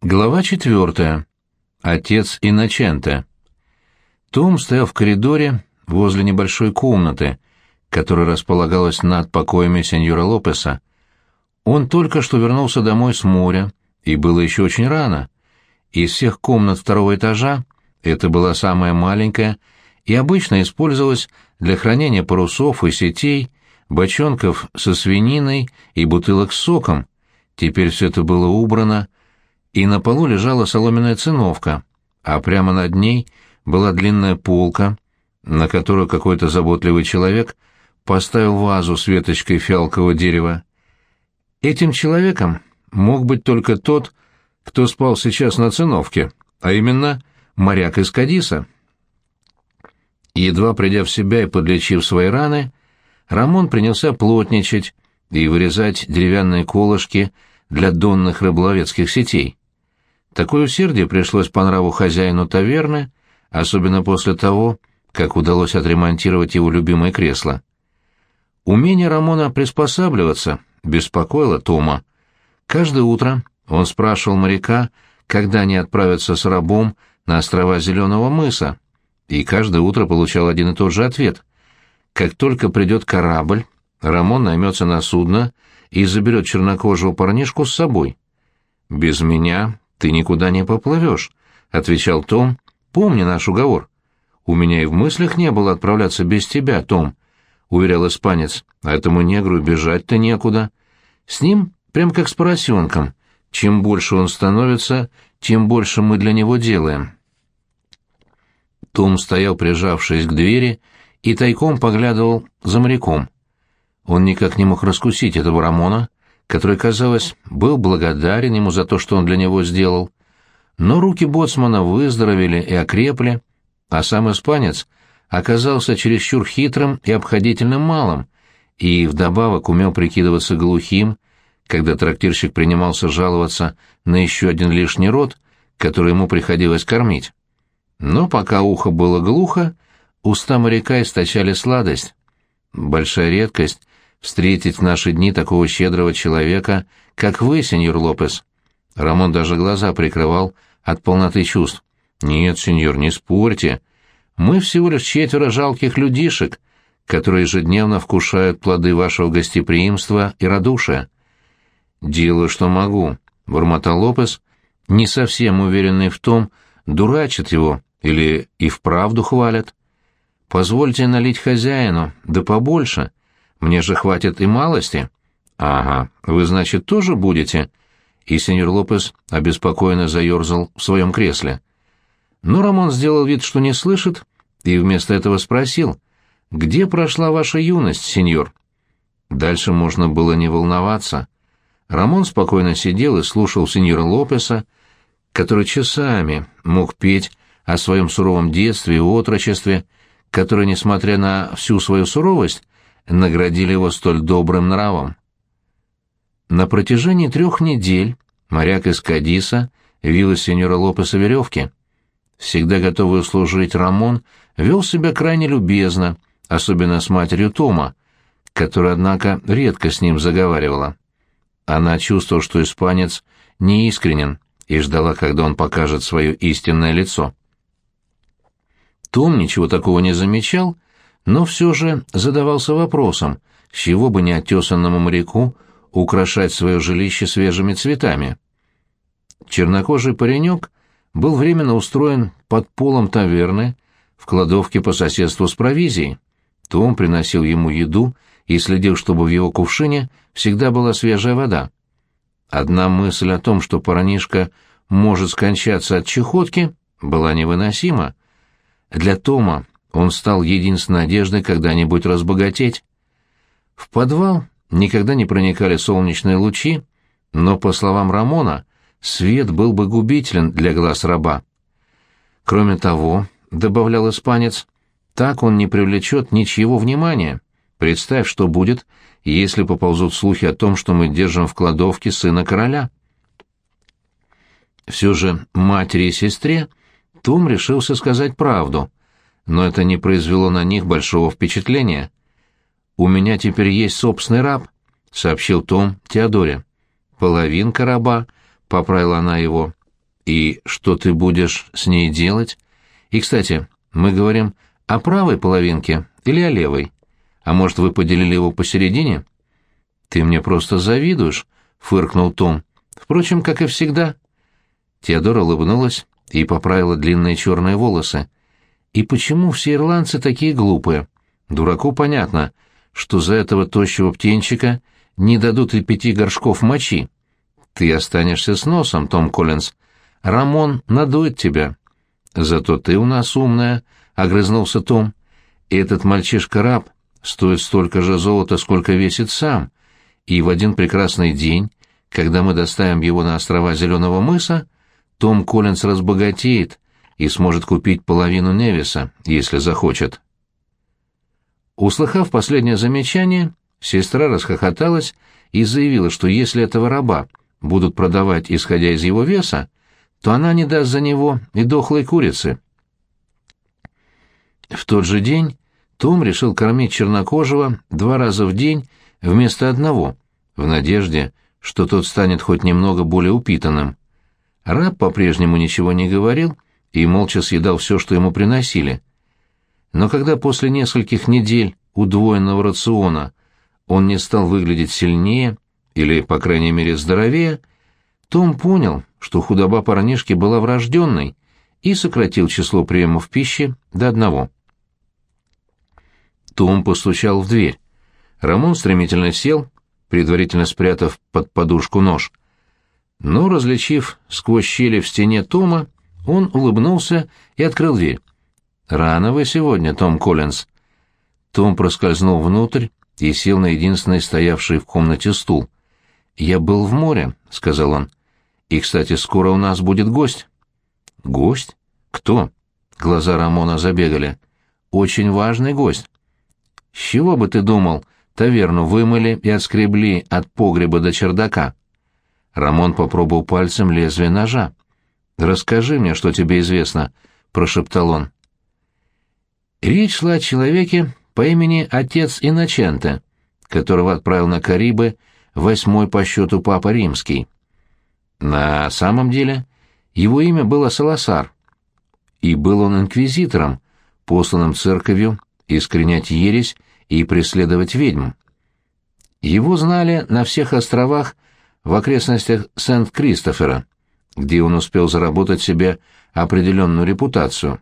Глава четвертая. Отец Инноченте. Том стоял в коридоре возле небольшой комнаты, которая располагалась над покоями сеньора Лопеса. Он только что вернулся домой с моря, и было еще очень рано. Из всех комнат второго этажа это была самая маленькая и обычно использовалась для хранения парусов и сетей, бочонков со свининой и бутылок с соком. Теперь все это было убрано, и на полу лежала соломенная циновка, а прямо над ней была длинная полка, на которую какой-то заботливый человек поставил вазу с веточкой фиалкового дерева. Этим человеком мог быть только тот, кто спал сейчас на циновке, а именно моряк из Кадиса. Едва придя в себя и подлечив свои раны, Рамон принялся плотничать и вырезать деревянные колышки для донных рыболовецких сетей. Такое усердие пришлось по нраву хозяину таверны, особенно после того, как удалось отремонтировать его любимое кресло. Умение Рамона приспосабливаться беспокоило Тома. Каждое утро он спрашивал моряка, когда они отправятся с рабом на острова Зеленого мыса, и каждое утро получал один и тот же ответ. Как только придет корабль, Рамон наймется на судно и заберет чернокожего парнишку с собой. «Без меня ты никуда не поплывешь», — отвечал Том. «Помни наш уговор». «У меня и в мыслях не было отправляться без тебя, Том», — уверял испанец. «А этому негру бежать-то некуда. С ним прям как с поросенком. Чем больше он становится, тем больше мы для него делаем». Том стоял, прижавшись к двери, и тайком поглядывал за моряком. Он никак не мог раскусить этого Рамона, который, казалось, был благодарен ему за то, что он для него сделал. Но руки боцмана выздоровели и окрепли, а сам испанец оказался чересчур хитрым и обходительным малым, и вдобавок умел прикидываться глухим, когда трактирщик принимался жаловаться на еще один лишний рот, который ему приходилось кормить. Но пока ухо было глухо, уста моряка источали сладость. Большая редкость встретить в наши дни такого щедрого человека, как вы, сеньор Лопес. Рамон даже глаза прикрывал от полноты чувств. Нет, сеньор, не спорьте. Мы всего лишь четверо жалких людишек, которые ежедневно вкушают плоды вашего гостеприимства и радушия. Делаю, что могу, бормотал Лопес, не совсем уверенный в том, дурачат его или и вправду хвалят. Позвольте налить хозяину, да побольше, мне же хватит и малости. Ага, вы, значит, тоже будете? И сеньор Лопес обеспокоенно заерзал в своем кресле. Но Рамон сделал вид, что не слышит, и вместо этого спросил, «Где прошла ваша юность, сеньор?» Дальше можно было не волноваться. Рамон спокойно сидел и слушал сеньора Лопеса, который часами мог петь о своем суровом детстве и отрочестве, который, несмотря на всю свою суровость, наградили его столь добрым нравом. На протяжении трех недель моряк из Кадиса вил из сеньора Лопеса веревки. Всегда готовый услужить Рамон вел себя крайне любезно, особенно с матерью Тома, которая, однако, редко с ним заговаривала. Она чувствовала, что испанец неискренен, и ждала, когда он покажет свое истинное лицо. Том ничего такого не замечал, но все же задавался вопросом, с чего бы неотесанному моряку украшать свое жилище свежими цветами. Чернокожий паренек был временно устроен под полом таверны в кладовке по соседству с провизией. Том приносил ему еду и следил, чтобы в его кувшине всегда была свежая вода. Одна мысль о том, что парнишка может скончаться от чехотки, была невыносима. Для Тома он стал единственной надеждой когда-нибудь разбогатеть. В подвал никогда не проникали солнечные лучи, но, по словам Рамона, свет был бы губителен для глаз раба. Кроме того, добавлял испанец, так он не привлечет ничьего внимания. Представь, что будет, если поползут слухи о том, что мы держим в кладовке сына короля. Все же матери и сестре Том решился сказать правду — но это не произвело на них большого впечатления. «У меня теперь есть собственный раб», — сообщил Том Теодоре. «Половинка раба», — поправила она его, И что ты будешь с ней делать? И, кстати, мы говорим о правой половинке или о левой? А может, вы поделили его посередине? Ты мне просто завидуешь, фыркнул Том. Впрочем, как и всегда. Теодора улыбнулась и поправила длинные черные волосы. И почему все ирландцы такие глупые? Дураку понятно, что за этого тощего птенчика не дадут и пяти горшков мочи. Ты останешься с носом, Том Коллинз. Рамон надует тебя. Зато ты у нас умная, — огрызнулся Том. Этот мальчишка-раб стоит столько же золота, сколько весит сам. И в один прекрасный день, когда мы доставим его на острова Зеленого мыса, том Коллинз разбогатеет и сможет купить половину Невиса, если захочет. Услыхав последнее замечание, сестра расхохоталась и заявила, что если этого раба будут продавать, исходя из его веса, то она не даст за него и дохлой курицы. В тот же день Том решил кормить чернокожего два раза в день вместо одного, в надежде, что тот станет хоть немного более упитанным. Раб по-прежнему ничего не говорил и молча съедал все, что ему приносили. Но когда после нескольких недель удвоенного рациона он не стал выглядеть сильнее или, по крайней мере, здоровее, том понял, что худоба парнишки была врожденной, и сократил число приемов пищи до одного. Том постучал в дверь. Рамон стремительно сел, предварительно спрятав под подушку нож. Но, различив сквозь щели в стене Тома, он улыбнулся и открыл дверь. «Рано вы сегодня, Том Коллинз». Том проскользнул внутрь и сел на единственный стоявший в комнате стул. «Я был в море», — сказал он. И, кстати, скоро у нас будет гость. Гость? Кто? Глаза Рамона забегали. Очень важный гость. С чего бы ты думал, таверну вымыли и отскребли от погреба до чердака? Рамон попробовал пальцем лезвие ножа. «Расскажи мне, что тебе известно», — прошептал он. Речь шла о человеке по имени Отец Инноченте, которого отправил на Карибы восьмой по счету Папа Римский. На самом деле его имя было Саласар, и был он инквизитором, посланным церковью искоренять ересь и преследовать ведьм. Его знали на всех островах в окрестностях Сент-Кристофера, где он успел заработать себе определенную репутацию.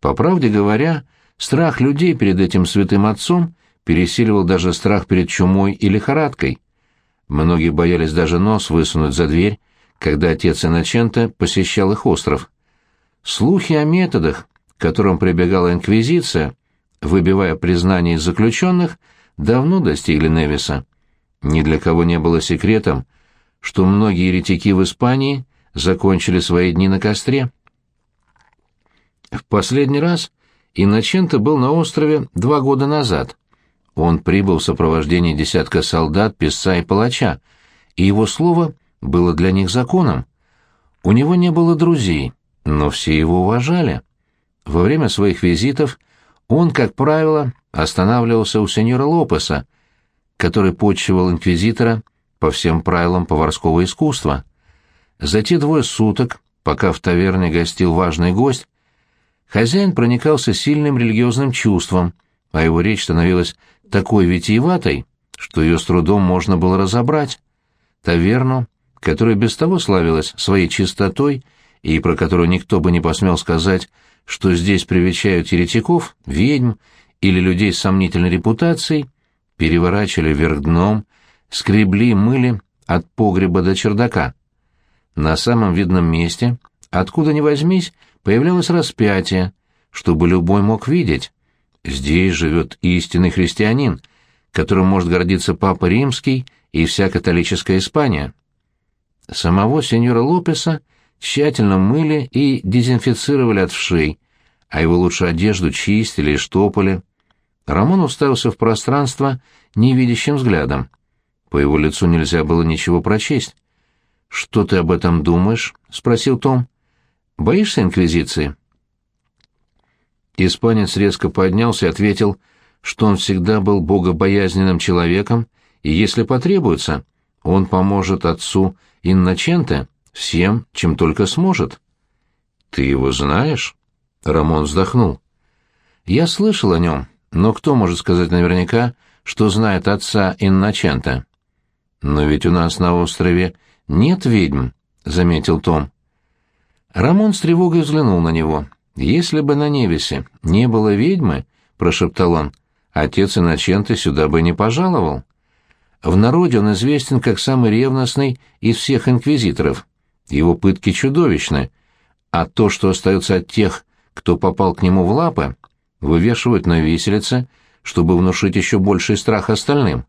По правде говоря, страх людей перед этим святым отцом пересиливал даже страх перед чумой и лихорадкой. Многие боялись даже нос высунуть за дверь, когда отец Инночента посещал их остров. Слухи о методах, к которым прибегала Инквизиция, выбивая признания из заключенных, давно достигли Невиса. Ни для кого не было секретом, что многие еретики в Испании закончили свои дни на костре. В последний раз Инноченто был на острове два года назад. Он прибыл в сопровождении десятка солдат, писца и палача, и его слово было для них законом. У него не было друзей, но все его уважали. Во время своих визитов он, как правило, останавливался у сеньора Лопеса, который почивал инквизитора по всем правилам поварского искусства. За те двое суток, пока в таверне гостил важный гость, хозяин проникался сильным религиозным чувством, а его речь становилась такой витиеватой, что ее с трудом можно было разобрать. Таверну которая без того славилась своей чистотой и про которую никто бы не посмел сказать, что здесь привечают еретиков, ведьм или людей с сомнительной репутацией, переворачивали вверх дном, скребли, мыли от погреба до чердака. На самом видном месте, откуда ни возьмись, появлялось распятие, чтобы любой мог видеть. Здесь живет истинный христианин, которым может гордиться Папа Римский и вся католическая Испания. Самого сеньора Лопеса тщательно мыли и дезинфицировали от вшей, а его лучшую одежду чистили и штопали. Рамон уставился в пространство невидящим взглядом. По его лицу нельзя было ничего прочесть. «Что ты об этом думаешь?» — спросил Том. «Боишься Инквизиции?» Испанец резко поднялся и ответил, что он всегда был богобоязненным человеком, и если потребуется, он поможет отцу Инноченте всем, чем только сможет. Ты его знаешь? Рамон вздохнул. Я слышал о нем, но кто может сказать наверняка, что знает отца Инночента? Но ведь у нас на острове нет ведьм, заметил Том. Рамон с тревогой взглянул на него. Если бы на Невесе не было ведьмы, прошептал он, отец Инноченты сюда бы не пожаловал. В народе он известен как самый ревностный из всех инквизиторов. Его пытки чудовищны, а то, что остается от тех, кто попал к нему в лапы, вывешивают на виселице, чтобы внушить еще больший страх остальным.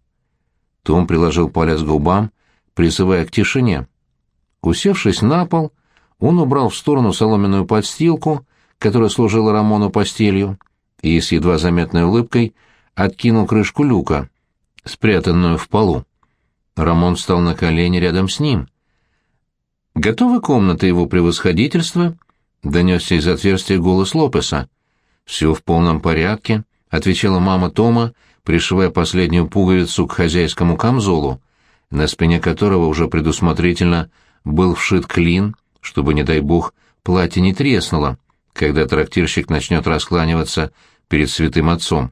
Том приложил палец к губам, призывая к тишине. Усевшись на пол, он убрал в сторону соломенную подстилку, которая служила Рамону постелью, и с едва заметной улыбкой откинул крышку люка, спрятанную в полу. Рамон встал на колени рядом с ним. «Готовы комната его превосходительства?» — донесся из отверстия голос Лопеса. «Все в полном порядке», — отвечала мама Тома, пришивая последнюю пуговицу к хозяйскому камзолу, на спине которого уже предусмотрительно был вшит клин, чтобы, не дай бог, платье не треснуло, когда трактирщик начнет раскланиваться перед святым отцом.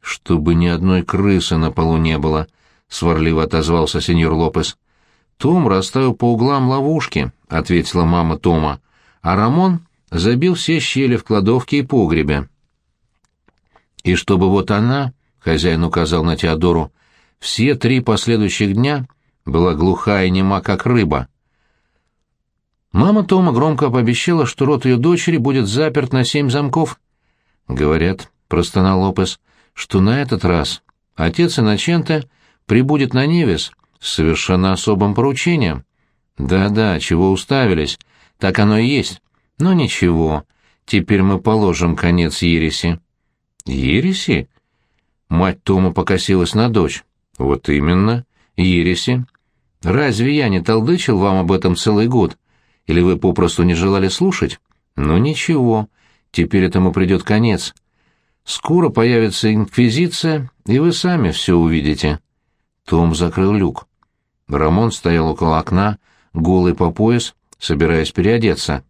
«Чтобы ни одной крысы на полу не было», — сварливо отозвался сеньор Лопес. «Том расставил по углам ловушки», — ответила мама Тома, «а Рамон забил все щели в кладовке и погребе». «И чтобы вот она», — хозяин указал на Теодору, — «все три последующих дня была глухая и нема, как рыба». Мама Тома громко пообещала, что рот ее дочери будет заперт на семь замков. «Говорят», — простонал Лопес, — «что на этот раз отец Инноченте прибудет на Невес с совершенно особым поручением. Да-да, чего уставились, так оно и есть. Но ничего, теперь мы положим конец ереси. Ереси? Мать Тома покосилась на дочь. Вот именно, ереси. Разве я не толдычил вам об этом целый год? Или вы попросту не желали слушать? Ну ничего, теперь этому придет конец. Скоро появится инквизиция, и вы сами все увидите. Том закрыл люк. Рамон стоял около окна, голый по пояс, собираясь переодеться.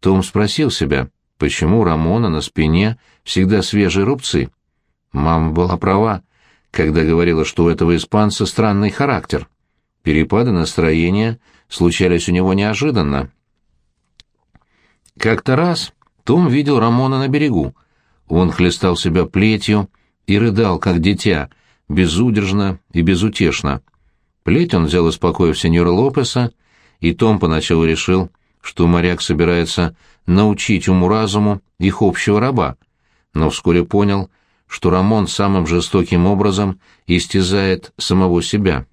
Том спросил себя, почему Рамона на спине всегда свежие рубцы. Мама была права, когда говорила, что у этого испанца странный характер. Перепады настроения случались у него неожиданно. Как-то раз том видел Рамона на берегу. Он хлестал себя плетью и рыдал, как дитя — безудержно и безутешно. Плеть он взял из покоев сеньора Лопеса, и Том поначалу решил, что моряк собирается научить уму-разуму их общего раба, но вскоре понял, что Рамон самым жестоким образом истязает самого себя.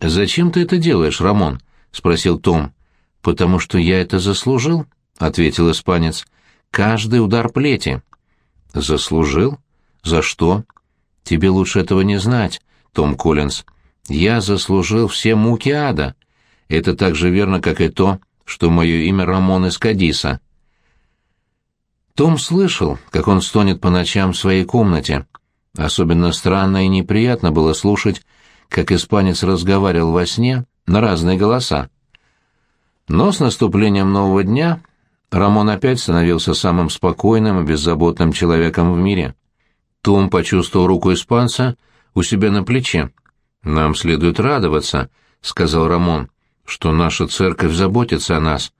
«Зачем ты это делаешь, Рамон?» — спросил Том. «Потому что я это заслужил», — ответил испанец. «Каждый удар плети». «Заслужил? За что?» Тебе лучше этого не знать, Том Коллинз. Я заслужил все муки ада. Это так же верно, как и то, что мое имя Рамон из Кадиса. Том слышал, как он стонет по ночам в своей комнате. Особенно странно и неприятно было слушать, как испанец разговаривал во сне на разные голоса. Но с наступлением нового дня Рамон опять становился самым спокойным и беззаботным человеком в мире. Том почувствовал руку испанца у себя на плече. «Нам следует радоваться», — сказал Рамон, — «что наша церковь заботится о нас.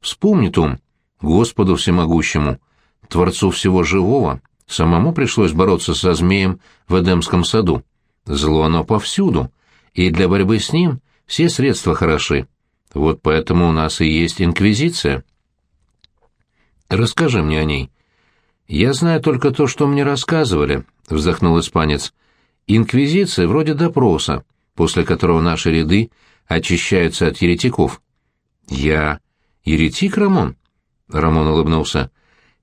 Вспомни, Том, Господу Всемогущему, Творцу всего живого, самому пришлось бороться со змеем в Эдемском саду. Зло оно повсюду, и для борьбы с ним все средства хороши. Вот поэтому у нас и есть инквизиция». «Расскажи мне о ней», «Я знаю только то, что мне рассказывали», — вздохнул испанец. «Инквизиция вроде допроса, после которого наши ряды очищаются от еретиков». «Я еретик, Рамон?» Рамон улыбнулся.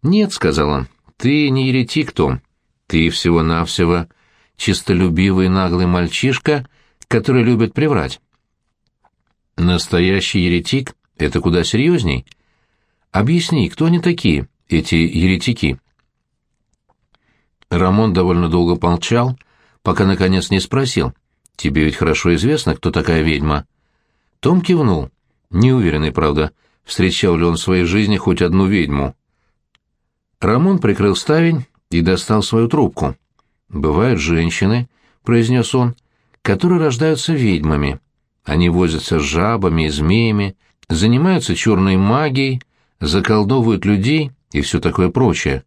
«Нет», — сказал он, — «ты не еретик, Том. Ты всего-навсего чистолюбивый наглый мальчишка, который любит приврать». «Настоящий еретик — это куда серьезней. Объясни, кто они такие, эти еретики?» Рамон довольно долго молчал, пока наконец не спросил. «Тебе ведь хорошо известно, кто такая ведьма?» Том кивнул. Неуверенный, правда, встречал ли он в своей жизни хоть одну ведьму. Рамон прикрыл ставень и достал свою трубку. «Бывают женщины», — произнес он, — «которые рождаются ведьмами. Они возятся с жабами и змеями, занимаются черной магией, заколдовывают людей и все такое прочее.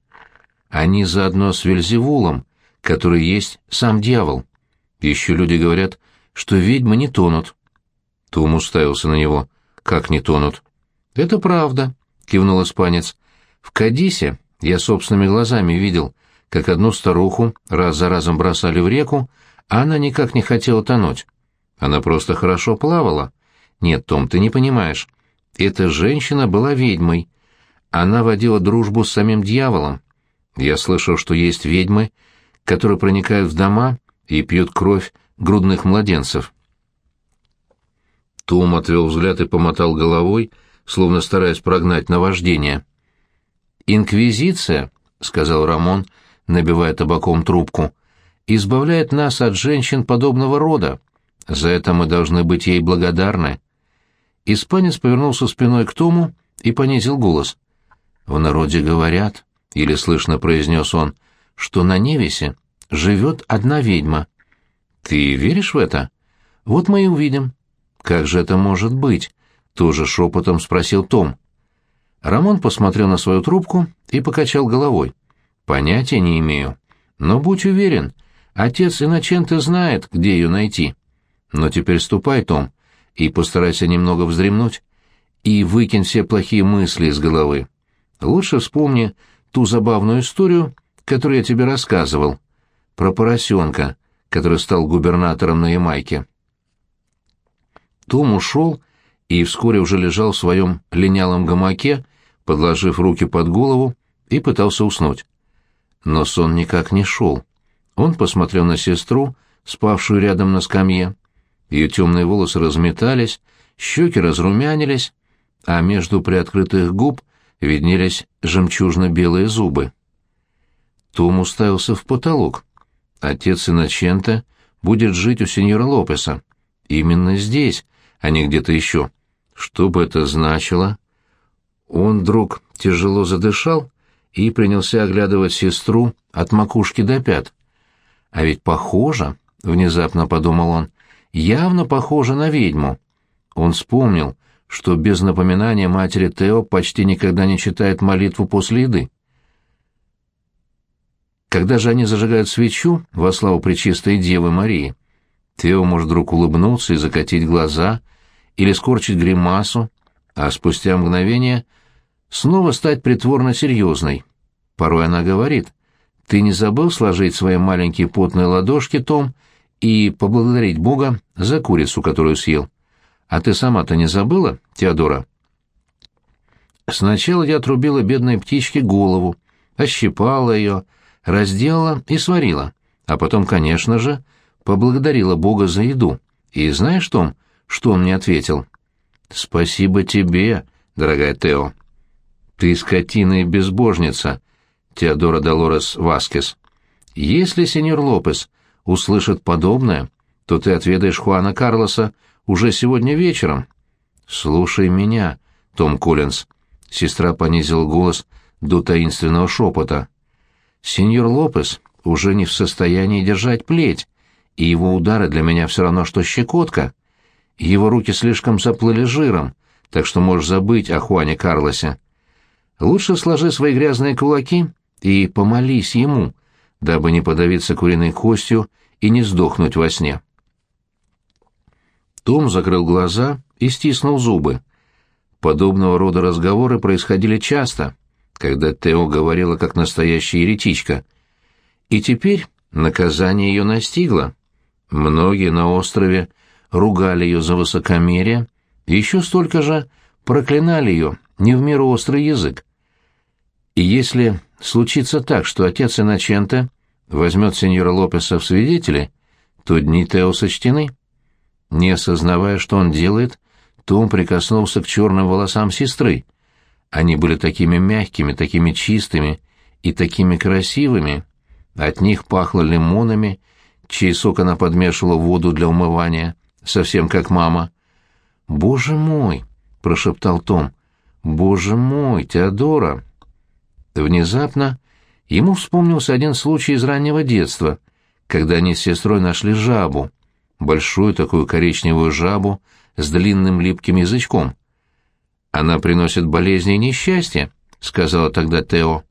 Они заодно с Вельзевулом, который есть сам дьявол. Еще люди говорят, что ведьмы не тонут. Том уставился на него. «Как не тонут?» «Это правда», — кивнул испанец. «В Кадисе я собственными глазами видел, как одну старуху раз за разом бросали в реку, а она никак не хотела тонуть. Она просто хорошо плавала. Нет, Том, ты не понимаешь. Эта женщина была ведьмой. Она водила дружбу с самим дьяволом. Я слышал, что есть ведьмы, которые проникают в дома и пьют кровь грудных младенцев. Том отвел взгляд и помотал головой, словно стараясь прогнать наваждение. «Инквизиция», — сказал Рамон, набивая табаком трубку, — «избавляет нас от женщин подобного рода. За это мы должны быть ей благодарны». Испанец повернулся спиной к Тому и понизил голос. «В народе говорят, — или слышно произнес он, — что на Невесе живет одна ведьма. Ты веришь в это? Вот мы и увидим. Как же это может быть? Тоже шепотом спросил Том. Рамон посмотрел на свою трубку и покачал головой. Понятия не имею. Но будь уверен, отец Инноченто знает, где ее найти. Но теперь ступай, Том, и постарайся немного вздремнуть. И выкинь все плохие мысли из головы. Лучше вспомни ту забавную историю, которую я тебе рассказывал, про поросенка, который стал губернатором на Ямайке. Том ушел и вскоре уже лежал в своем линялом гамаке, подложив руки под голову, и пытался уснуть. Но сон никак не шел. Он посмотрел на сестру, спавшую рядом на скамье. Ее темные волосы разметались, щеки разрумянились, а между приоткрытых губ виднелись жемчужно-белые зубы. Том уставился в потолок. Отец Инночента будет жить у сеньора Лопеса. Именно здесь, а не где-то еще. Что бы это значило? Он вдруг тяжело задышал и принялся оглядывать сестру от макушки до пят. А ведь похоже, — внезапно подумал он, — явно похоже на ведьму. Он вспомнил, что без напоминания матери Тео почти никогда не читает молитву после еды. Когда же они зажигают свечу во славу Пречистой Девы Марии, Тео может вдруг улыбнуться и закатить глаза, или скорчить гримасу, а спустя мгновение снова стать притворно серьезной. Порой она говорит, «Ты не забыл сложить свои маленькие потные ладошки, Том, и поблагодарить Бога за курицу, которую съел? А ты сама-то не забыла, Теодора?» Сначала я отрубила бедной птичке голову, ощипала ее, разделала и сварила, а потом, конечно же, поблагодарила Бога за еду. И знаешь, Том, что он мне ответил? «Спасибо тебе, дорогая Тео». «Ты скотина и безбожница», Теодора Долорес Васкес. «Если сеньор Лопес услышит подобное, то ты отведаешь Хуана Карлоса уже сегодня вечером». «Слушай меня, Том Коллинз», — сестра понизила голос до таинственного шепота. Сеньор Лопес уже не в состоянии держать плеть, и его удары для меня все равно, что щекотка. Его руки слишком заплыли жиром, так что можешь забыть о Хуане Карлосе. Лучше сложи свои грязные кулаки и помолись ему, дабы не подавиться куриной костью и не сдохнуть во сне. Том закрыл глаза и стиснул зубы. Подобного рода разговоры происходили часто — когда Тео говорила как настоящая еретичка. И теперь наказание ее настигло. Многие на острове ругали ее за высокомерие, еще столько же проклинали ее не в меру острый язык. И если случится так, что отец Иначенте возьмет сеньора Лопеса в свидетели, то дни Тео сочтены. Не осознавая, что он делает, Том прикоснулся к черным волосам сестры — они были такими мягкими, такими чистыми и такими красивыми. От них пахло лимонами, чей сок она подмешивала в воду для умывания, совсем как мама. «Боже мой!» — прошептал Том. «Боже мой, Теодора!» Внезапно ему вспомнился один случай из раннего детства, когда они с сестрой нашли жабу, большую такую коричневую жабу с длинным липким язычком. «Она приносит болезни и несчастье», — сказала тогда Тео.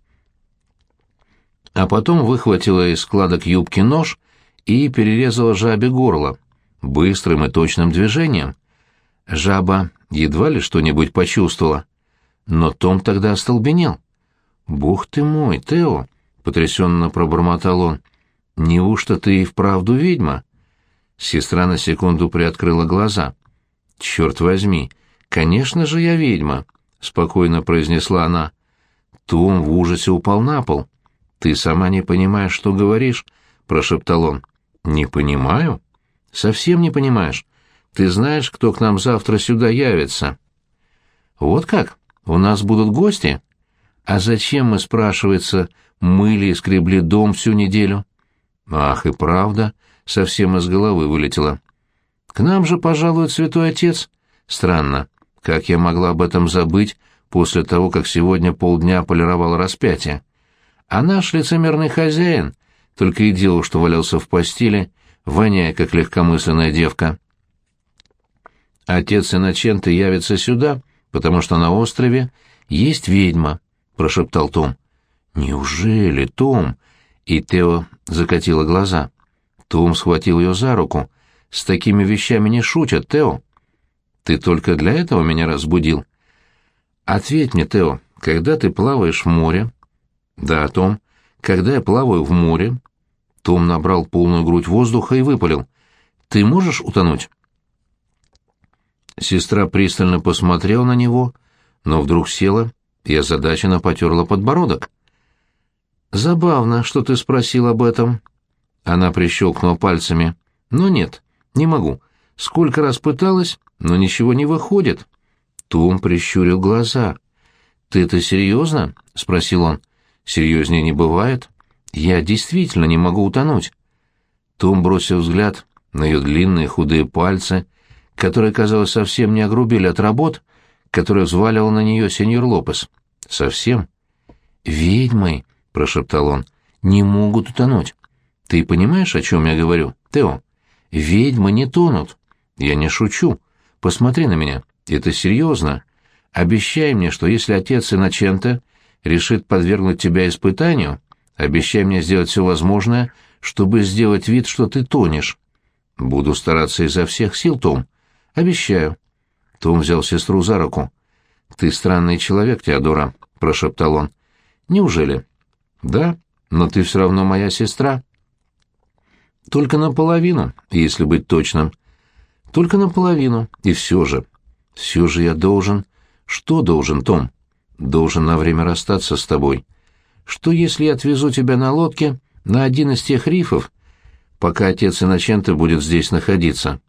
А потом выхватила из складок юбки нож и перерезала жабе горло, быстрым и точным движением. Жаба едва ли что-нибудь почувствовала. Но Том тогда остолбенел. «Бог ты мой, Тео!» — потрясенно пробормотал он. «Неужто ты и вправду ведьма?» Сестра на секунду приоткрыла глаза. «Черт возьми, конечно же я ведьма», — спокойно произнесла она. Том в ужасе упал на пол. «Ты сама не понимаешь, что говоришь», — прошептал он. «Не понимаю?» «Совсем не понимаешь. Ты знаешь, кто к нам завтра сюда явится?» «Вот как? У нас будут гости?» «А зачем мы, спрашивается, мыли и скребли дом всю неделю?» «Ах, и правда!» — совсем из головы вылетело. «К нам же пожалует святой отец. Странно, как я могла об этом забыть после того, как сегодня полдня полировал распятие? А наш лицемерный хозяин только и делал, что валялся в постели, воняя, как легкомысленная девка». Отец Инноченты явится сюда, потому что на острове есть ведьма, — прошептал Том. «Неужели, Том?» И Тео закатила глаза. Том схватил ее за руку. «С такими вещами не шутят, Тео». «Ты только для этого меня разбудил?» «Ответь мне, Тео, когда ты плаваешь в море?» «Да, Том. Когда я плаваю в море...» Том набрал полную грудь воздуха и выпалил. «Ты можешь утонуть?» Сестра пристально посмотрела на него, но вдруг села и озадаченно потерла подбородок. «Забавно, что ты спросил об этом». Она прищелкнула пальцами. «Но нет, не могу. Сколько раз пыталась, но ничего не выходит». Том прищурил глаза. «Ты это серьезно?» — спросил он. «Серьезнее не бывает. Я действительно не могу утонуть». Том бросил взгляд на ее длинные худые пальцы, которые, казалось, совсем не огрубили от работ, которые взваливал на нее сеньор Лопес. Совсем. «Ведьмы», — прошептал он, — «не могут утонуть. Ты понимаешь, о чем я говорю, Тео? Ведьмы не тонут. Я не шучу. Посмотри на меня. Это серьезно. Обещай мне, что если отец Инночента решит подвергнуть тебя испытанию, обещай мне сделать все возможное, чтобы сделать вид, что ты тонешь. Буду стараться изо всех сил, Том. Обещаю. Том взял сестру за руку. Ты странный человек, Теодора, прошептал он. Неужели? Да, но ты все равно моя сестра. Только наполовину, если быть точным. Только наполовину, и все же. Все же я должен... Что должен, Том? Должен на время расстаться с тобой. Что, если я отвезу тебя на лодке на один из тех рифов, пока отец Инноченто будет здесь находиться?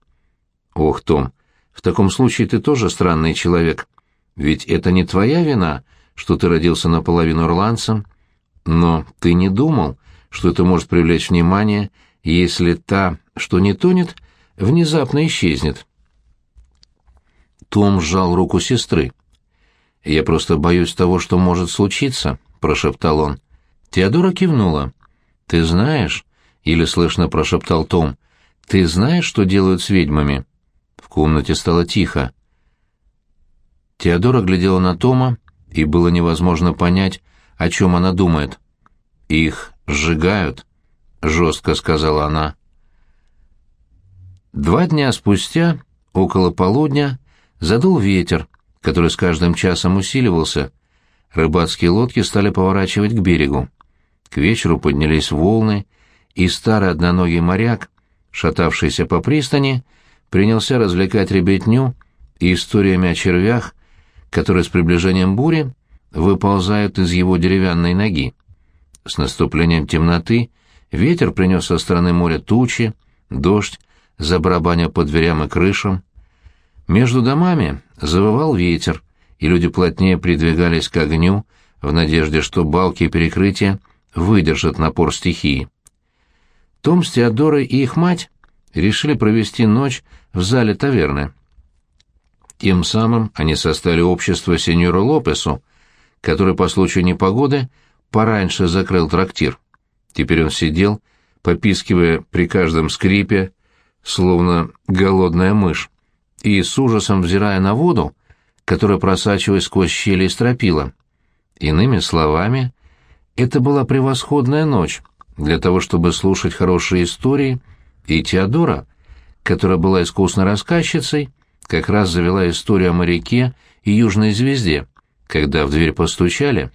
Ох, Том, в таком случае ты тоже странный человек. Ведь это не твоя вина, что ты родился наполовину ирландцем. Но ты не думал, что это может привлечь внимание, если та, что не тонет, внезапно исчезнет. Том сжал руку сестры. «Я просто боюсь того, что может случиться», — прошептал он. Теодора кивнула. «Ты знаешь?» — или слышно прошептал Том. «Ты знаешь, что делают с ведьмами?» В комнате стало тихо. Теодора глядела на Тома, и было невозможно понять, о чем она думает. «Их сжигают», — жестко сказала она. Два дня спустя, около полудня, задул ветер, который с каждым часом усиливался. Рыбацкие лодки стали поворачивать к берегу. К вечеру поднялись волны, и старый одноногий моряк, шатавшийся по пристани, принялся развлекать ребятню историями о червях, которые с приближением бури выползают из его деревянной ноги. С наступлением темноты ветер принес со стороны моря тучи, дождь забарабаня по дверям и крышам. Между домами завывал ветер, и люди плотнее придвигались к огню в надежде, что балки и перекрытия выдержат напор стихии. Том с Теодорой и их мать решили провести ночь в зале таверны. Тем самым они составили общество сеньору Лопесу, который по случаю непогоды пораньше закрыл трактир. Теперь он сидел, попискивая при каждом скрипе, словно голодная мышь, и с ужасом взирая на воду, которая просачивалась сквозь щели стропила. Иными словами, это была превосходная ночь для того, чтобы слушать хорошие истории, и Теодора, которая была искусной рассказчицей, как раз завела историю о моряке и южной звезде, когда в дверь постучали.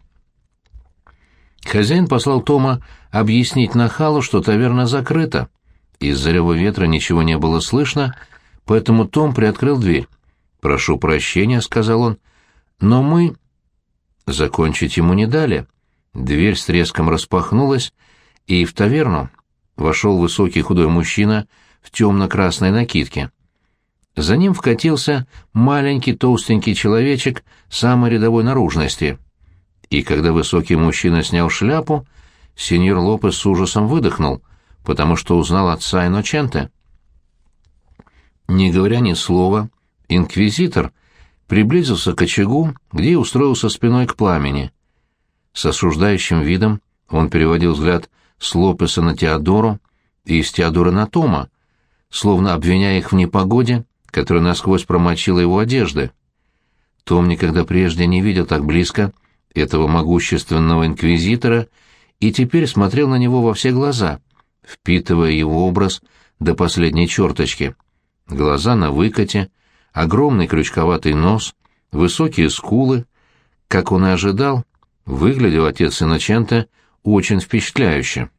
Хозяин послал Тома объяснить Нахалу, что таверна закрыта. Из-за рева ветра ничего не было слышно, поэтому Том приоткрыл дверь. «Прошу прощения», — сказал он, — «но мы...» Закончить ему не дали. Дверь с треском распахнулась, и в таверну вошел высокий худой мужчина в темно-красной накидке. За ним вкатился маленький толстенький человечек самой рядовой наружности. И когда высокий мужчина снял шляпу, сеньор Лопес с ужасом выдохнул, потому что узнал отца Иноченте. Не говоря ни слова, инквизитор приблизился к очагу, где устроился спиной к пламени. С осуждающим видом он переводил взгляд с Лопеса на Теодору и с Теодора на Тома, словно обвиняя их в непогоде, которая насквозь промочила его одежды. Том никогда прежде не видел так близко этого могущественного инквизитора и теперь смотрел на него во все глаза, впитывая его образ до последней черточки. Глаза на выкате, огромный крючковатый нос, высокие скулы. Как он и ожидал, выглядел отец Инночента очень впечатляюще.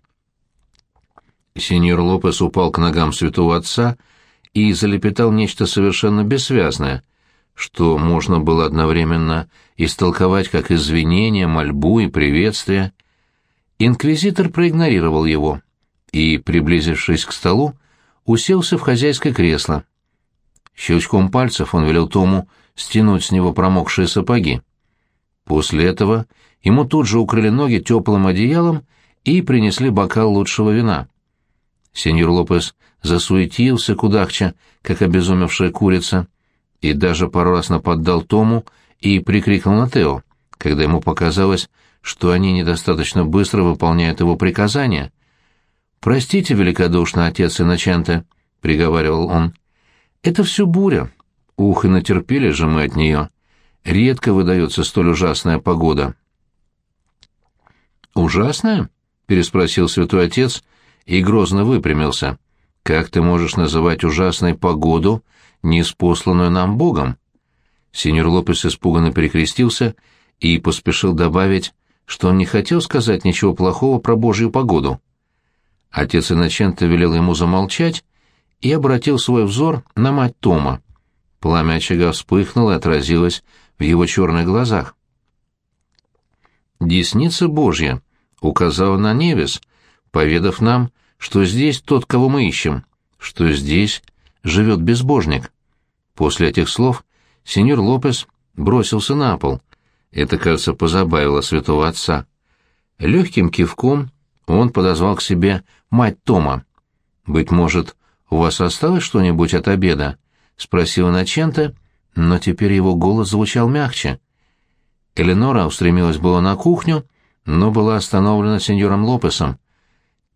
Сеньор Лопес упал к ногам святого отца и залепетал нечто совершенно бессвязное, что можно было одновременно истолковать как извинение, мольбу и приветствие. Инквизитор проигнорировал его и, приблизившись к столу, уселся в хозяйское кресло. Щелчком пальцев он велел Тому стянуть с него промокшие сапоги. После этого ему тут же укрыли ноги теплым одеялом и принесли бокал лучшего вина. Сеньор Лопес засуетился кудахча, как обезумевшая курица, и даже пару раз нападал Тому и прикрикнул на Тео, когда ему показалось, что они недостаточно быстро выполняют его приказания. «Простите великодушно, отец Инноченте», — приговаривал он. «Это все буря. Ух, и натерпели же мы от нее. Редко выдается столь ужасная погода». «Ужасная?» — переспросил святой отец и грозно выпрямился. «Как ты можешь называть ужасной погоду, неспосланную нам Богом?» Сеньор Лопес испуганно перекрестился и поспешил добавить, что он не хотел сказать ничего плохого про Божью погоду. Отец Инночента велел ему замолчать и обратил свой взор на мать Тома. Пламя очага вспыхнуло и отразилось в его черных глазах. «Десница Божья», — указала на Невес, поведав нам, что здесь тот, кого мы ищем, что здесь живет безбожник. После этих слов сеньор Лопес бросился на пол. Это, кажется, позабавило святого отца. Легким кивком он подозвал к себе мать Тома. «Быть может, у вас осталось что-нибудь от обеда?» — спросила Начента, но теперь его голос звучал мягче. Эленора устремилась было на кухню, но была остановлена сеньором Лопесом.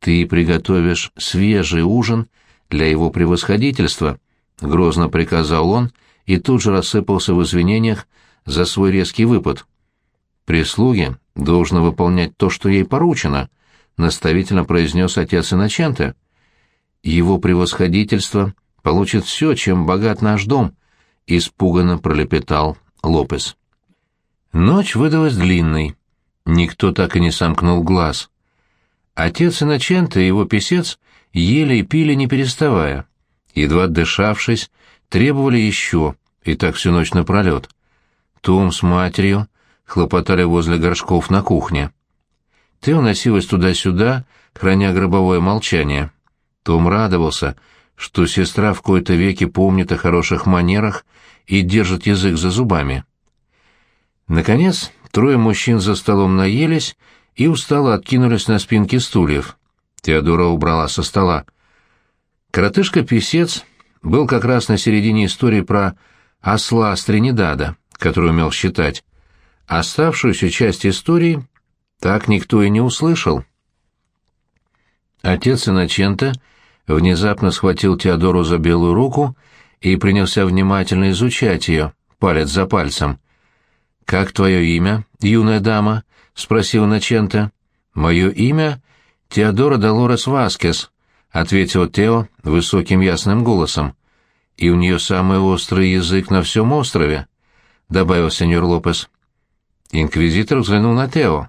«Ты приготовишь свежий ужин для его превосходительства», — грозно приказал он и тут же рассыпался в извинениях за свой резкий выпад. «Прислуги должны выполнять то, что ей поручено», — наставительно произнес отец Инноченте. «Его превосходительство получит все, чем богат наш дом», — испуганно пролепетал Лопес. Ночь выдалась длинной. Никто так и не сомкнул глаз. Отец Инноченто и его писец ели и пили не переставая. Едва отдышавшись, требовали еще, и так всю ночь напролет. Том с матерью хлопотали возле горшков на кухне. Ты уносилась туда-сюда, храня гробовое молчание. Том радовался, что сестра в кои-то веки помнит о хороших манерах и держит язык за зубами. Наконец, трое мужчин за столом наелись и устало откинулись на спинки стульев. Теодора убрала со стола. Коротышка-писец был как раз на середине истории про осла с который умел считать. Оставшуюся часть истории так никто и не услышал. Отец Иначента внезапно схватил Теодору за белую руку и принялся внимательно изучать ее, палец за пальцем. «Как твое имя, юная дама?» — спросил Иначента. «Мое имя — Теодора Долорес Васкес», — ответил Тео высоким ясным голосом. «И у нее самый острый язык на всем острове», — добавил сеньор Лопес. Инквизитор взглянул на Тео.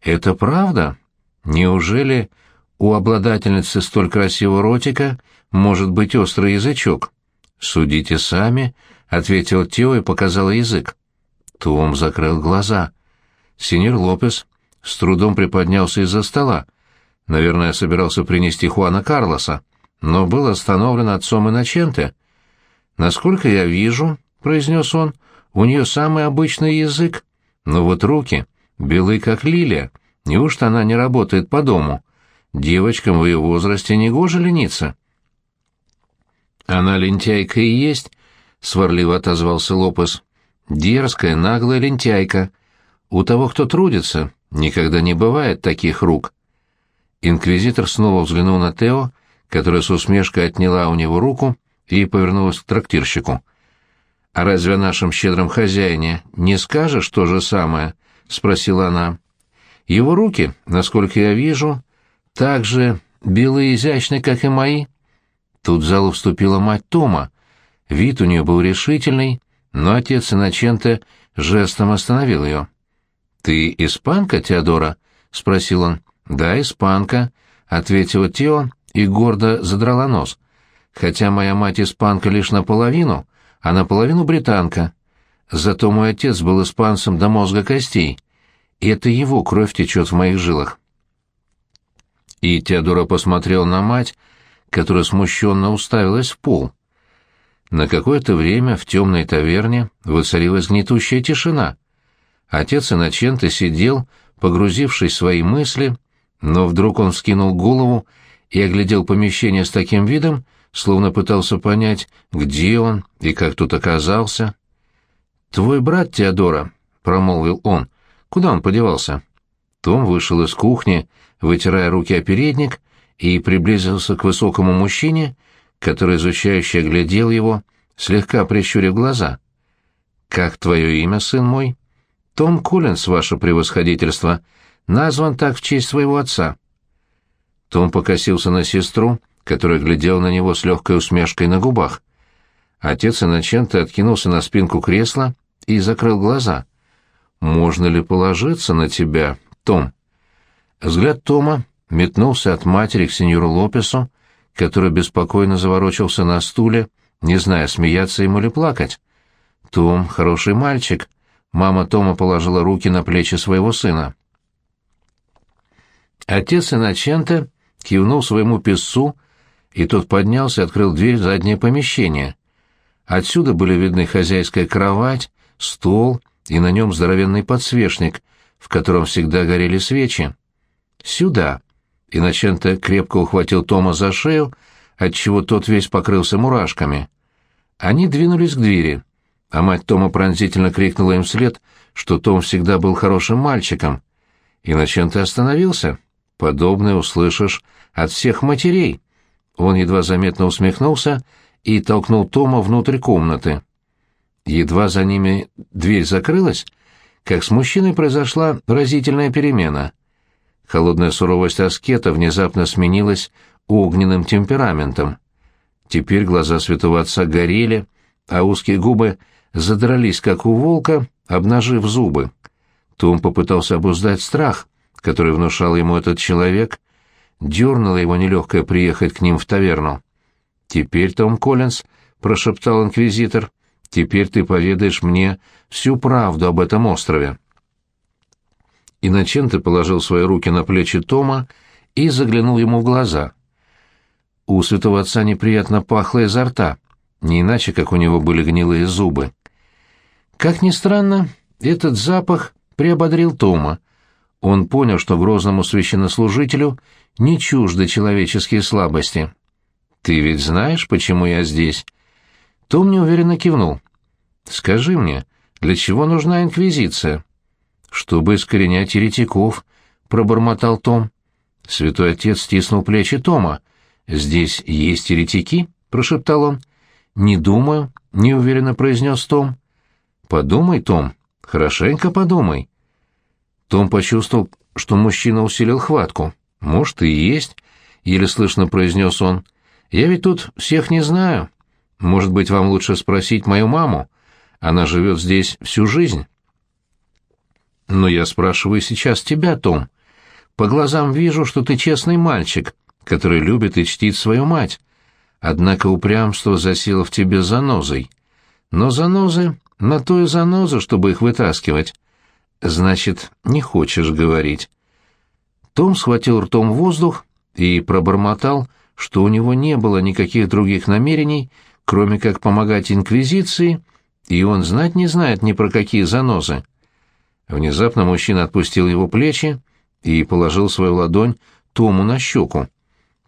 «Это правда? Неужели у обладательницы столь красивого ротика может быть острый язычок?» «Судите сами», — ответил Тео и показал язык. Том закрыл глаза. Сеньор Лопес с трудом приподнялся из-за стола. Наверное, собирался принести Хуана Карлоса, но был остановлен отцом Иначенте. «Насколько я вижу», — произнес он, — «у нее самый обычный язык, но вот руки белые, как лилия. Неужто она не работает по дому? Девочкам в ее возрасте не гоже лениться». «Она лентяйка и есть», — сварливо отозвался Лопес. «Дерзкая, наглая лентяйка. У того, кто трудится, никогда не бывает таких рук». Инквизитор снова взглянул на Тео, которая с усмешкой отняла у него руку и повернулась к трактирщику. «А разве о нашем щедром хозяине не скажешь то же самое?» — спросила она. «Его руки, насколько я вижу, так же белые и изящны, как и мои». Тут в залу вступила мать Тома. Вид у нее был решительный, но отец Иначенте жестом остановил ее. «Ты испанка, Теодора?» — спросил он. «Да, испанка», — ответила Тео и гордо задрала нос. «Хотя моя мать испанка лишь наполовину, а наполовину британка. Зато мой отец был испанцем до мозга костей, и это его кровь течет в моих жилах». И Теодора посмотрел на мать, которая смущенно уставилась в пол. На какое-то время в темной таверне воцарилась гнетущая тишина. Отец Инноченто сидел, погрузившись в свои мысли, но вдруг он вскинул голову и оглядел помещение с таким видом, словно пытался понять, где он и как тут оказался. «Твой брат Теодора», — промолвил он, — «куда он подевался?» Том вышел из кухни, вытирая руки о передник, и приблизился к высокому мужчине, который изучающе оглядел его, слегка прищурив глаза. «Как твое имя, сын мой?» «Том Коллинс, ваше превосходительство, назван так в честь своего отца». Том покосился на сестру, которая глядела на него с легкой усмешкой на губах. Отец Иначенто откинулся на спинку кресла и закрыл глаза. «Можно ли положиться на тебя, Том?» Взгляд Тома метнулся от матери к сеньору Лопесу, который беспокойно заворочился на стуле, не зная, смеяться ему или плакать. «Том — хороший мальчик», — мама Тома положила руки на плечи своего сына. Отец Иначенте кивнул своему писцу, и тот поднялся и открыл дверь в заднее помещение. Отсюда были видны хозяйская кровать, стол и на нем здоровенный подсвечник, в котором всегда горели свечи. «Сюда», Инноченто крепко ухватил Тома за шею, отчего тот весь покрылся мурашками. Они двинулись к двери, а мать Тома пронзительно крикнула им вслед, что Том всегда был хорошим мальчиком. Инноченто остановился. Подобное услышишь от всех матерей. Он едва заметно усмехнулся и толкнул Тома внутрь комнаты. Едва за ними дверь закрылась, как с мужчиной произошла разительная перемена — Холодная суровость аскета внезапно сменилась огненным темпераментом. Теперь глаза святого отца горели, а узкие губы задрались, как у волка, обнажив зубы. Том попытался обуздать страх, который внушал ему этот человек, дернуло его нелегкое приехать к ним в таверну. «Теперь, Том Коллинз», — прошептал инквизитор, — «теперь ты поведаешь мне всю правду об этом острове». Инноченто положил свои руки на плечи Тома и заглянул ему в глаза. У святого отца неприятно пахло изо рта, не иначе, как у него были гнилые зубы. Как ни странно, этот запах приободрил Тома. Он понял, что грозному священнослужителю не чужды человеческие слабости. «Ты ведь знаешь, почему я здесь?» Том неуверенно кивнул. Скажи мне, для чего нужна инквизиция?» «Чтобы искоренять еретиков», — пробормотал Том. Святой отец стиснул плечи Тома. «Здесь есть еретики?» — прошептал он. «Не думаю», — неуверенно произнес Том. «Подумай, Том, хорошенько подумай». Том почувствовал, что мужчина усилил хватку. «Может, и есть», — еле слышно произнес он. «Я ведь тут всех не знаю. Может быть, вам лучше спросить мою маму? Она живет здесь всю жизнь». «Но я спрашиваю сейчас тебя, Том. По глазам вижу, что ты честный мальчик, который любит и чтит свою мать. Однако упрямство засело в тебе занозой. Но занозы на то и заноза, чтобы их вытаскивать. Значит, не хочешь говорить». Том схватил ртом воздух и пробормотал, что у него не было никаких других намерений, кроме как помогать Инквизиции, и он знать не знает ни про какие занозы. Внезапно мужчина отпустил его плечи и положил свою ладонь Тому на щеку.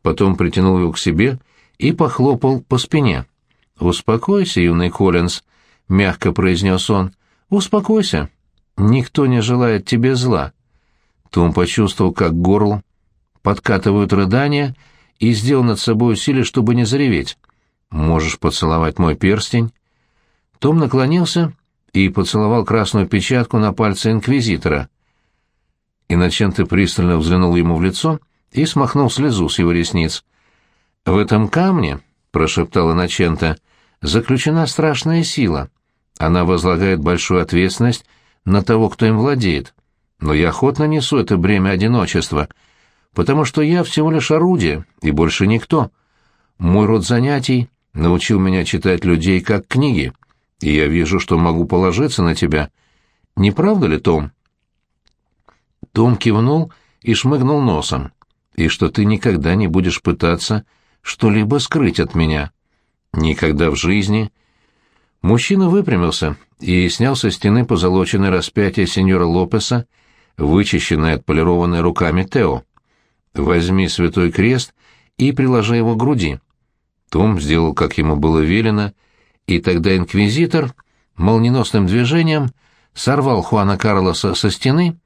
Потом притянул его к себе и похлопал по спине. «Успокойся, юный Коллинз», — мягко произнес он. «Успокойся. Никто не желает тебе зла». Том почувствовал, как горло подкатывают рыдания, и сделал над собой усилие, чтобы не зареветь. «Можешь поцеловать мой перстень?» Том наклонился и поцеловал красную печатку на пальце инквизитора. Инноченто пристально взглянул ему в лицо и смахнул слезу с его ресниц. «В этом камне, — прошептал Инноченто, — заключена страшная сила. Она возлагает большую ответственность на того, кто им владеет. Но я охотно несу это бремя одиночества, потому что я всего лишь орудие и больше никто. Мой род занятий научил меня читать людей как книги, и я вижу, что могу положиться на тебя. Не правда ли, Том?» Том кивнул и шмыгнул носом. «И что ты никогда не будешь пытаться что-либо скрыть от меня. Никогда в жизни...» Мужчина выпрямился и снял со стены позолоченное распятие сеньора Лопеса, вычищенное отполированное руками Тео. «Возьми святой крест и приложи его к груди». Том сделал, как ему было велено, и тогда инквизитор молниеносным движением сорвал Хуана Карлоса со стены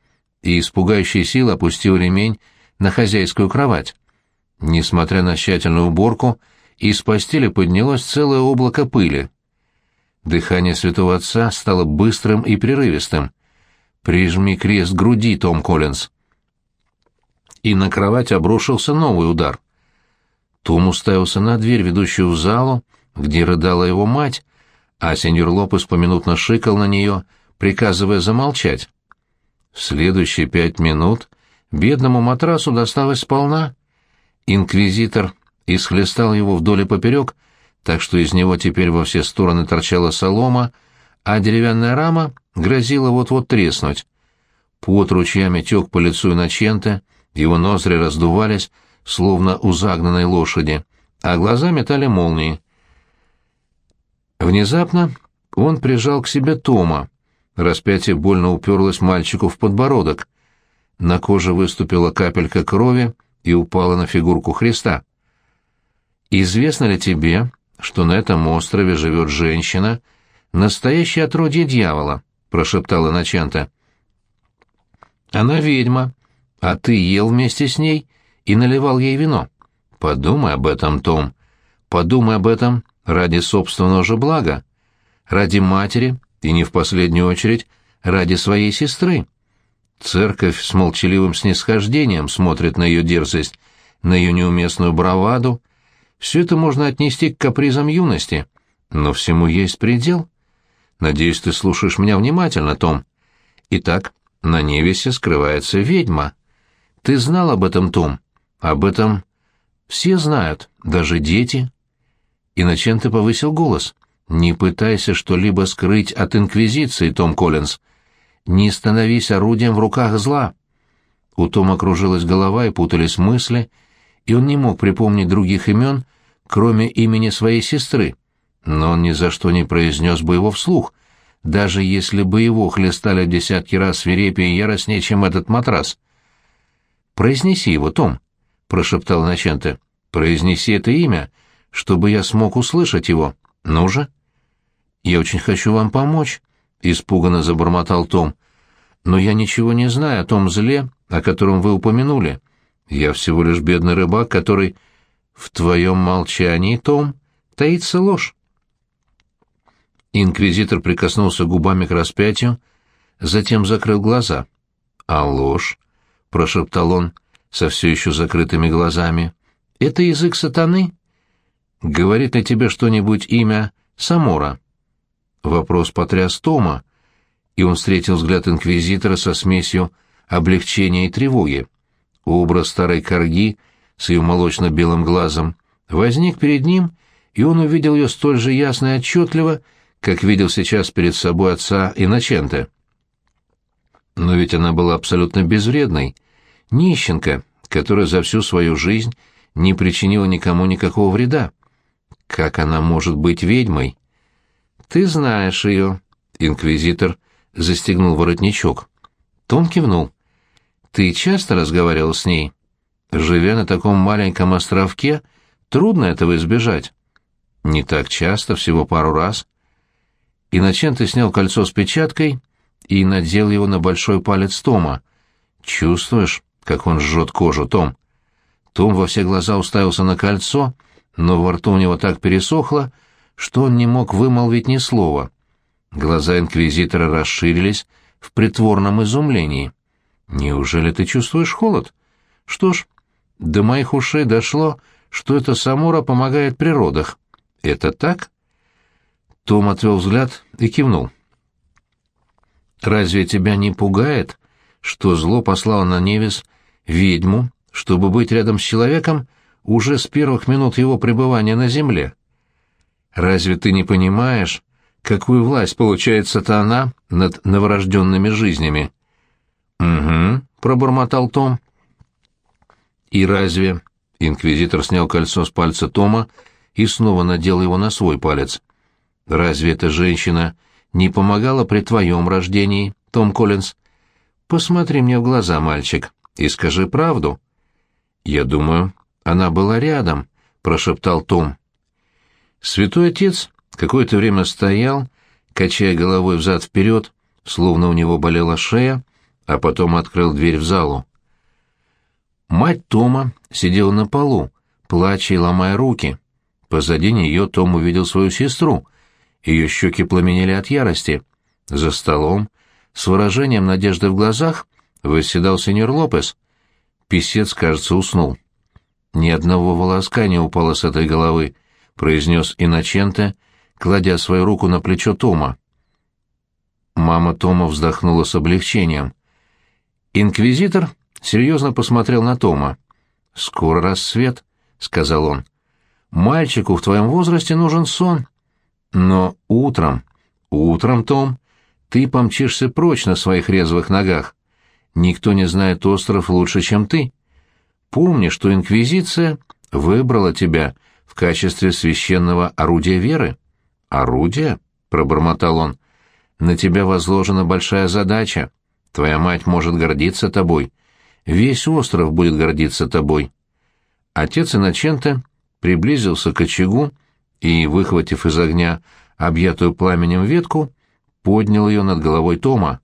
и с пугающей силой опустил ремень на хозяйскую кровать. Несмотря на тщательную уборку, из постели поднялось целое облако пыли. Дыхание святого отца стало быстрым и прерывистым. «Прижми крест груди, Том Коллинз». И на кровать обрушился новый удар. Том уставился на дверь, ведущую в залу, где рыдала его мать, а сеньор Лопес поминутно шикал на нее, приказывая замолчать. В следующие пять минут бедному матрасу досталось сполна. Инквизитор исхлестал его вдоль и поперек, так что из него теперь во все стороны торчала солома, а деревянная рама грозила вот-вот треснуть. Пот ручьями тек по лицу Инноченте, его ноздри раздувались, словно у загнанной лошади, а глаза метали молнии. Внезапно он прижал к себе Тома. Распятие больно уперлось мальчику в подбородок. На коже выступила капелька крови и упала на фигурку Христа. «Известно ли тебе, что на этом острове живет женщина, настоящее отродье дьявола?» — прошептала Начанта. «Она ведьма, а ты ел вместе с ней и наливал ей вино. Подумай об этом, Том. Подумай об этом ради собственного же блага, ради матери и не в последнюю очередь ради своей сестры. Церковь с молчаливым снисхождением смотрит на ее дерзость, на ее неуместную браваду. Все это можно отнести к капризам юности, но всему есть предел. Надеюсь, ты слушаешь меня внимательно, Том. Итак, на Невесе скрывается ведьма. Ты знал об этом, Том? Об этом все знают, даже дети. Инноченто повысил голос. «Не пытайся что-либо скрыть от Инквизиции, Том Коллинз. Не становись орудием в руках зла». У Тома кружилась голова и путались мысли, и он не мог припомнить других имен, кроме имени своей сестры. Но он ни за что не произнес бы его вслух, даже если бы его хлестали десятки раз свирепее и яростнее, чем этот матрас. «Произнеси его, Том», — прошептал Наченте. «Произнеси это имя, чтобы я смог услышать его. Ну же!» «Я очень хочу вам помочь», — испуганно забормотал Том. «Но я ничего не знаю о том зле, о котором вы упомянули. Я всего лишь бедный рыбак, который...» «В твоем молчании, Том, таится ложь». Инквизитор прикоснулся губами к распятию, затем закрыл глаза. «А ложь?» — прошептал он со все еще закрытыми глазами. «Это язык сатаны?» «Говорит ли тебе что-нибудь имя Самора?» Вопрос потряс Тома, и он встретил взгляд инквизитора со смесью облегчения и тревоги. Образ старой корги с ее молочно-белым глазом возник перед ним, и он увидел ее столь же ясно и отчетливо, как видел сейчас перед собой отца Инноченте. Но ведь она была абсолютно безвредной, нищенка, которая за всю свою жизнь не причинила никому никакого вреда. Как она может быть ведьмой? Ты знаешь ее. Инквизитор застегнул воротничок. Том кивнул. Ты часто разговаривал с ней? Живя на таком маленьком островке, трудно этого избежать. Не так часто, всего пару раз. Инноченто снял кольцо с печаткой и надел его на большой палец Тома. «Чувствуешь, как он жжет кожу, Том?» Том во все глаза уставился на кольцо, но во рту у него так пересохло, что он не мог вымолвить ни слова. Глаза инквизитора расширились в притворном изумлении. «Неужели ты чувствуешь холод?» «Что ж, до моих ушей дошло, что это Самура помогает при родах. Это так?» Том отвел взгляд и кивнул. «Разве тебя не пугает, что зло послало на Невис ведьму, чтобы быть рядом с человеком уже с первых минут его пребывания на земле? Разве ты не понимаешь, какую власть получает сатана над новорожденными жизнями?» «Угу», — пробормотал Том. «И разве...» — инквизитор снял кольцо с пальца Тома и снова надел его на свой палец. Разве эта женщина не помогала при твоем рождении, Том Коллинз? Посмотри мне в глаза, мальчик, и скажи правду. Я думаю, она была рядом, прошептал Том. Святой отец какое-то время стоял, качая головой взад-вперед, словно у него болела шея, а потом открыл дверь в залу. Мать Тома сидела на полу, плача и ломая руки. Позади нее Том увидел свою сестру — ее щеки пламенели от ярости. За столом, с выражением надежды в глазах, восседал сеньор Лопес. Писец, кажется, уснул. «Ни одного волоска не упало с этой головы», — произнес Инноченте, кладя свою руку на плечо Тома. Мама Тома вздохнула с облегчением. Инквизитор серьезно посмотрел на Тома. «Скоро рассвет», — сказал он. «Мальчику в твоем возрасте нужен сон. Но утром, утром, Том, ты помчишься прочь на своих резвых ногах. Никто не знает остров лучше, чем ты. Помни, что Инквизиция выбрала тебя в качестве священного орудия веры. Орудие? пробормотал он. На тебя возложена большая задача. Твоя мать может гордиться тобой. Весь остров будет гордиться тобой. Отец Инночента приблизился к очагу и, выхватив из огня объятую пламенем ветку, поднял ее над головой Тома.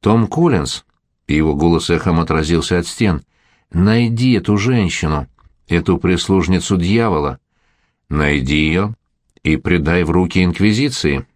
«Том Коллинз», — его голос эхом отразился от стен, — «найди эту женщину, эту прислужницу дьявола. Найди ее и предай в руки Инквизиции».